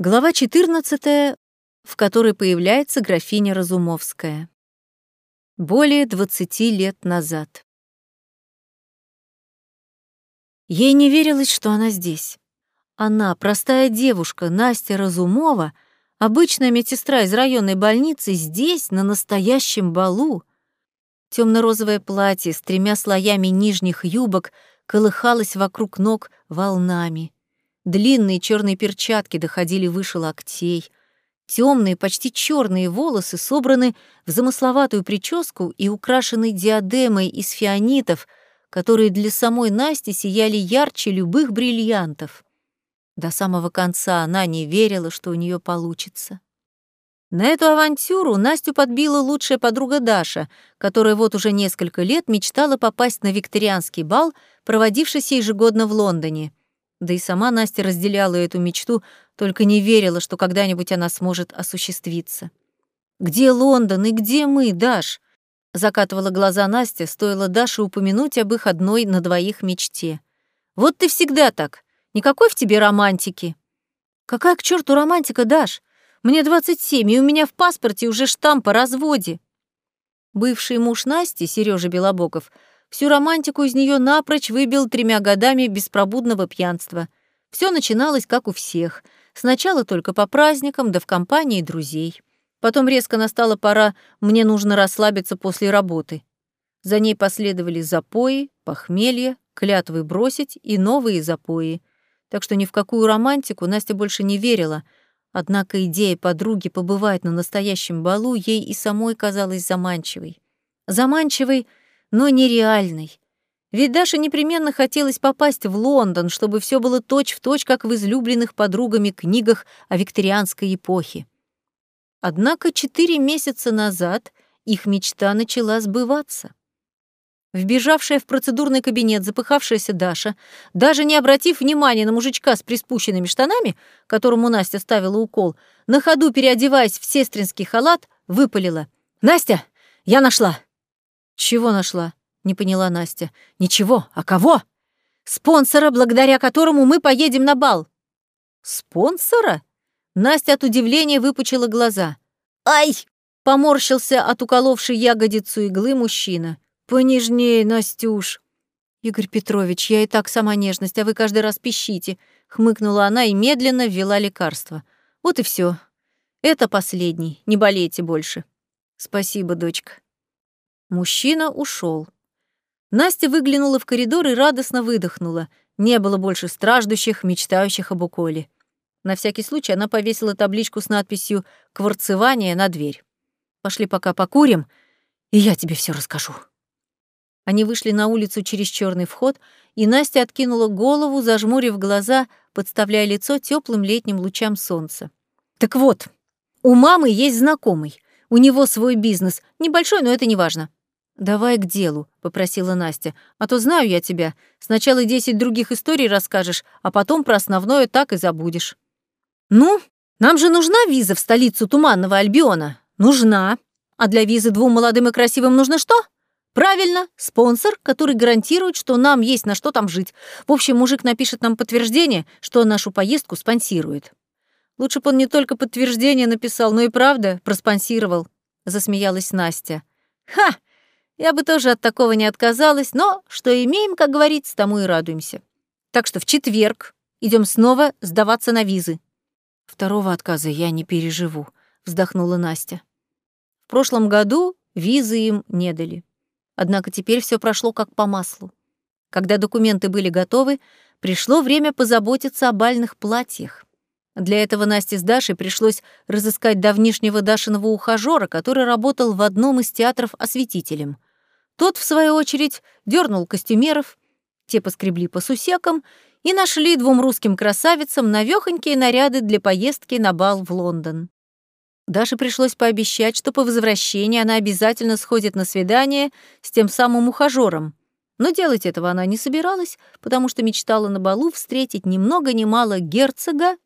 Глава 14, в которой появляется графиня Разумовская. Более 20 лет назад. Ей не верилось, что она здесь. Она, простая девушка, Настя Разумова, обычная медсестра из районной больницы, здесь, на настоящем балу. Темно-розовое платье с тремя слоями нижних юбок колыхалось вокруг ног волнами. Длинные черные перчатки доходили выше локтей. Темные, почти черные волосы собраны в замысловатую прическу и украшены диадемой из фианитов, которые для самой Насти сияли ярче любых бриллиантов. До самого конца она не верила, что у нее получится. На эту авантюру Настю подбила лучшая подруга Даша, которая вот уже несколько лет мечтала попасть на викторианский бал, проводившийся ежегодно в Лондоне — да и сама Настя разделяла эту мечту, только не верила, что когда-нибудь она сможет осуществиться. «Где Лондон и где мы, Даш?» Закатывала глаза Настя, стоило Даше упомянуть об их одной на двоих мечте. «Вот ты всегда так. Никакой в тебе романтики». «Какая к черту романтика, Даш? Мне 27, и у меня в паспорте уже штамп о разводе». Бывший муж Насти, Сережа Белобоков, Всю романтику из нее напрочь выбил тремя годами беспробудного пьянства. Все начиналось, как у всех. Сначала только по праздникам, да в компании друзей. Потом резко настала пора «мне нужно расслабиться после работы». За ней последовали запои, похмелье, клятвы бросить и новые запои. Так что ни в какую романтику Настя больше не верила. Однако идея подруги побывать на настоящем балу ей и самой казалась заманчивой. Заманчивой — но нереальной. Ведь Даше непременно хотелось попасть в Лондон, чтобы все было точь-в-точь, точь, как в излюбленных подругами книгах о викторианской эпохе. Однако четыре месяца назад их мечта начала сбываться. Вбежавшая в процедурный кабинет запыхавшаяся Даша, даже не обратив внимания на мужичка с приспущенными штанами, которому Настя ставила укол, на ходу переодеваясь в сестринский халат, выпалила. «Настя, я нашла!» «Чего нашла?» — не поняла Настя. «Ничего. А кого?» «Спонсора, благодаря которому мы поедем на бал». «Спонсора?» Настя от удивления выпучила глаза. «Ай!» — поморщился от уколовшей ягодицу иглы мужчина. «Понежнее, Настюш!» «Игорь Петрович, я и так сама нежность, а вы каждый раз пищите», — хмыкнула она и медленно ввела лекарство. «Вот и все. Это последний, не болейте больше». «Спасибо, дочка». Мужчина ушел. Настя выглянула в коридор и радостно выдохнула. Не было больше страждущих, мечтающих об уколе. На всякий случай она повесила табличку с надписью «Кварцевание» на дверь. «Пошли пока покурим, и я тебе все расскажу». Они вышли на улицу через черный вход, и Настя откинула голову, зажмурив глаза, подставляя лицо теплым летним лучам солнца. «Так вот, у мамы есть знакомый. У него свой бизнес. Небольшой, но это не важно. «Давай к делу», — попросила Настя. «А то знаю я тебя. Сначала десять других историй расскажешь, а потом про основное так и забудешь». «Ну, нам же нужна виза в столицу Туманного Альбиона?» «Нужна. А для визы двум молодым и красивым нужно что?» «Правильно, спонсор, который гарантирует, что нам есть на что там жить. В общем, мужик напишет нам подтверждение, что нашу поездку спонсирует». «Лучше бы он не только подтверждение написал, но и правда проспонсировал», — засмеялась Настя. «Ха! Я бы тоже от такого не отказалась, но что имеем, как говорится, тому и радуемся. Так что в четверг идем снова сдаваться на визы. Второго отказа я не переживу, вздохнула Настя. В прошлом году визы им не дали. Однако теперь все прошло как по маслу. Когда документы были готовы, пришло время позаботиться о бальных платьях. Для этого Насте с Дашей пришлось разыскать давнишнего Дашиного ухажёра, который работал в одном из театров осветителем. Тот, в свою очередь, дернул костюмеров, те поскребли по сусекам и нашли двум русским красавицам навёхонькие наряды для поездки на бал в Лондон. Даше пришлось пообещать, что по возвращении она обязательно сходит на свидание с тем самым ухажёром. Но делать этого она не собиралась, потому что мечтала на балу встретить ни много ни мало герцога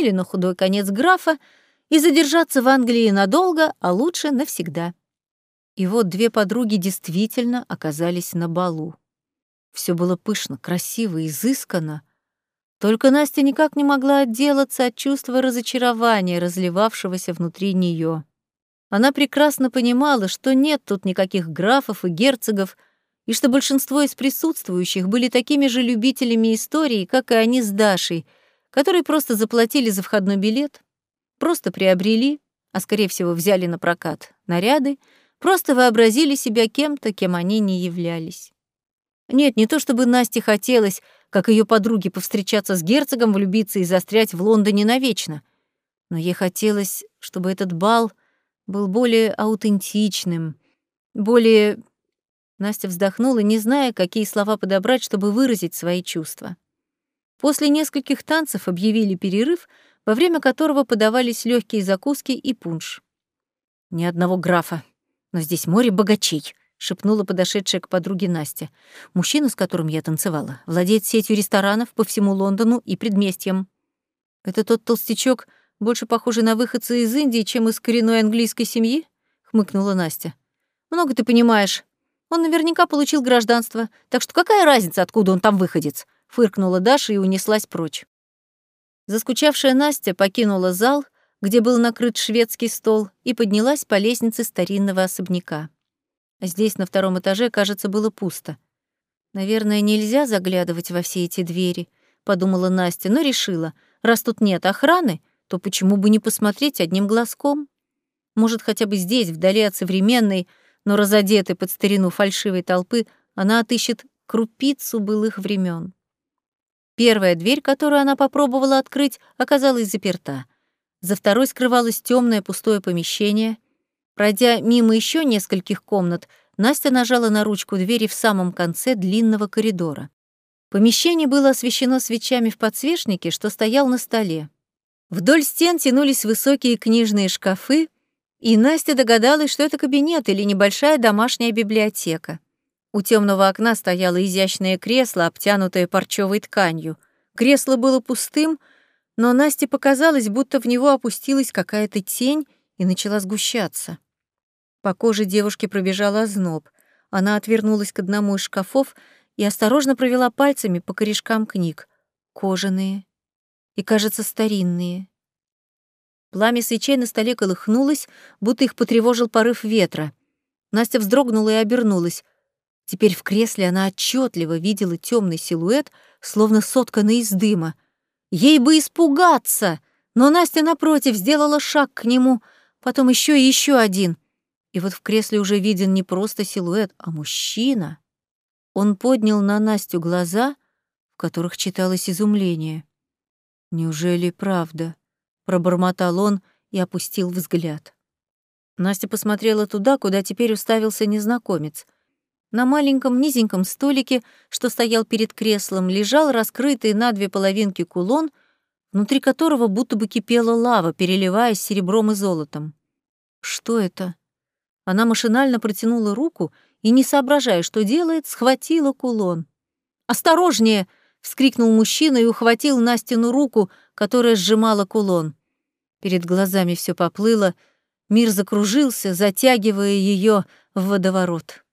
или, на худой конец, графа и задержаться в Англии надолго, а лучше навсегда. И вот две подруги действительно оказались на балу. Все было пышно, красиво, изысканно. Только Настя никак не могла отделаться от чувства разочарования, разливавшегося внутри нее. Она прекрасно понимала, что нет тут никаких графов и герцогов, и что большинство из присутствующих были такими же любителями истории, как и они с Дашей, которые просто заплатили за входной билет, просто приобрели, а скорее всего взяли на прокат, наряды, просто вообразили себя кем-то, кем они не являлись. Нет, не то чтобы Насте хотелось, как ее подруге, повстречаться с герцогом, влюбиться и застрять в Лондоне навечно, но ей хотелось, чтобы этот бал был более аутентичным, более Настя вздохнула, не зная, какие слова подобрать, чтобы выразить свои чувства. После нескольких танцев объявили перерыв, во время которого подавались легкие закуски и пунш. «Ни одного графа, но здесь море богачей», — шепнула подошедшая к подруге Настя. «Мужчина, с которым я танцевала, владеет сетью ресторанов по всему Лондону и предместьям. Это тот толстячок, больше похожий на выходца из Индии, чем из коренной английской семьи?» — хмыкнула Настя. «Много ты понимаешь», он наверняка получил гражданство, так что какая разница, откуда он там выходец?» — фыркнула Даша и унеслась прочь. Заскучавшая Настя покинула зал, где был накрыт шведский стол, и поднялась по лестнице старинного особняка. Здесь, на втором этаже, кажется, было пусто. «Наверное, нельзя заглядывать во все эти двери», — подумала Настя, но решила, раз тут нет охраны, то почему бы не посмотреть одним глазком? Может, хотя бы здесь, вдали от современной, но разодетой под старину фальшивой толпы, она отыщет крупицу былых времен. Первая дверь, которую она попробовала открыть, оказалась заперта. За второй скрывалось темное пустое помещение. Пройдя мимо еще нескольких комнат, Настя нажала на ручку двери в самом конце длинного коридора. Помещение было освещено свечами в подсвечнике, что стоял на столе. Вдоль стен тянулись высокие книжные шкафы, и Настя догадалась, что это кабинет или небольшая домашняя библиотека. У темного окна стояло изящное кресло, обтянутое парчевой тканью. Кресло было пустым, но Насте показалось, будто в него опустилась какая-то тень и начала сгущаться. По коже девушки пробежал озноб. Она отвернулась к одному из шкафов и осторожно провела пальцами по корешкам книг. Кожаные и, кажется, старинные. Пламя свечей на столе колыхнулось, будто их потревожил порыв ветра. Настя вздрогнула и обернулась. Теперь в кресле она отчетливо видела темный силуэт, словно сотканный из дыма. Ей бы испугаться, но Настя, напротив, сделала шаг к нему, потом еще и еще один. И вот в кресле уже виден не просто силуэт, а мужчина. Он поднял на Настю глаза, в которых читалось изумление. «Неужели правда?» пробормотал он и опустил взгляд. Настя посмотрела туда, куда теперь уставился незнакомец. На маленьком низеньком столике, что стоял перед креслом, лежал раскрытый на две половинки кулон, внутри которого будто бы кипела лава, переливаясь серебром и золотом. Что это? Она машинально протянула руку и, не соображая, что делает, схватила кулон. «Осторожнее!» — вскрикнул мужчина и ухватил Настину руку, которая сжимала кулон. Перед глазами все поплыло, мир закружился, затягивая ее в водоворот.